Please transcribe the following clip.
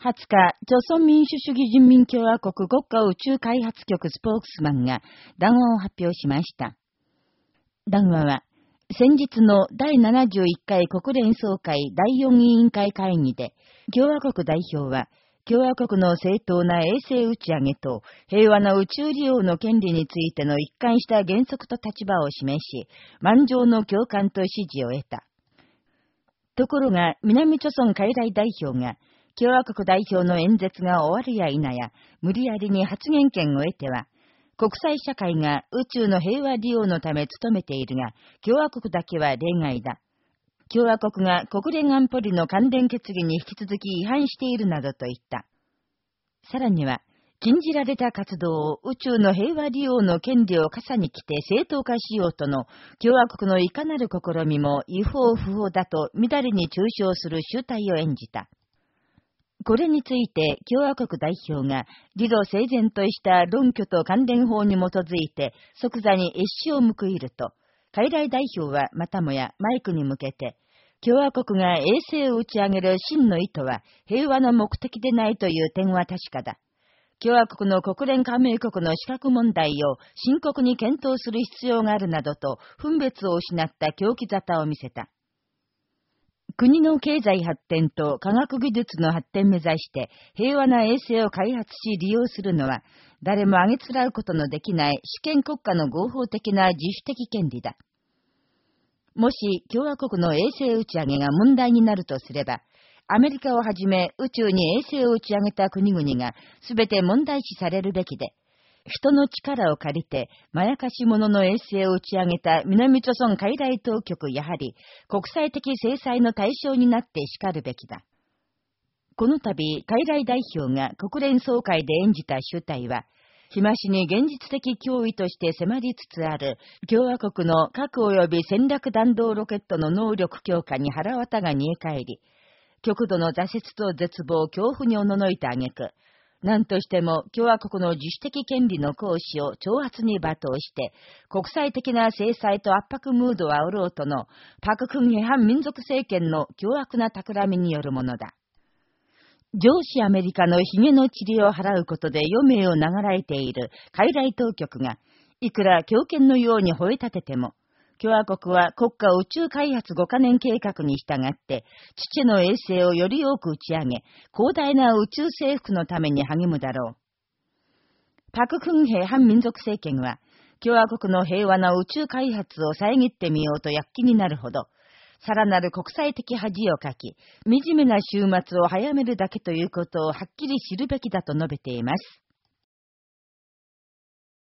20日、朝鮮民主主義人民共和国国家宇宙開発局スポークスマンが談話を発表しました。談話は、先日の第71回国連総会第4委員会会議で、共和国代表は、共和国の正当な衛星打ち上げと平和な宇宙利用の権利についての一貫した原則と立場を示し、満場の共感と支持を得た。ところが、南朝村海外代表が、共和国代表の演説が終わるや否や、無理やりに発言権を得ては、国際社会が宇宙の平和利用のため努めているが、共和国だけは例外だ。共和国が国連安保理の関連決議に引き続き違反しているなどと言った。さらには、禁じられた活動を宇宙の平和利用の権利を傘に来て正当化しようとの共和国のいかなる試みも違法不法だと乱れに中傷する集体を演じた。これについて共和国代表が理路整然とした論拠と関連法に基づいて即座に越死を報いると、海外代表はまたもやマイクに向けて、共和国が衛星を打ち上げる真の意図は平和の目的でないという点は確かだ。共和国の国連加盟国の資格問題を深刻に検討する必要があるなどと分別を失った狂気沙汰を見せた。国の経済発展と科学技術の発展目指して平和な衛星を開発し利用するのは誰もあげつらうことのできない主権国家の合法的な自主的権利だ。もし共和国の衛星打ち上げが問題になるとすれば、アメリカをはじめ宇宙に衛星を打ち上げた国々が全て問題視されるべきで、人の力を借りて、まやかし者の衛星を打ち上げた南朝村海外当局やはり、国際的制裁の対象になって叱るべきだ。この度、海外代表が国連総会で演じた主体は、日増しに現実的脅威として迫りつつある共和国の核及び戦略弾道ロケットの能力強化に腹渡が煮え返り、極度の挫折と絶望、恐怖におののいた挙句、何としても共和国の自主的権利の行使を挑発に罵倒して、国際的な制裁と圧迫ムードを煽ろうとの、パククンヘ反民族政権の凶悪な企みによるものだ。上司アメリカの髭の塵を払うことで余命を流られている海外当局が、いくら強権のように吠え立てても、共和国は国家宇宙開発5カ年計画に従って、父の衛星をより多く打ち上げ、広大な宇宙征服のために励むだろう。パククンヘ反民族政権は、共和国の平和な宇宙開発を遮ってみようと躍起になるほど、さらなる国際的恥をかき、惨めな終末を早めるだけということをはっきり知るべきだと述べています。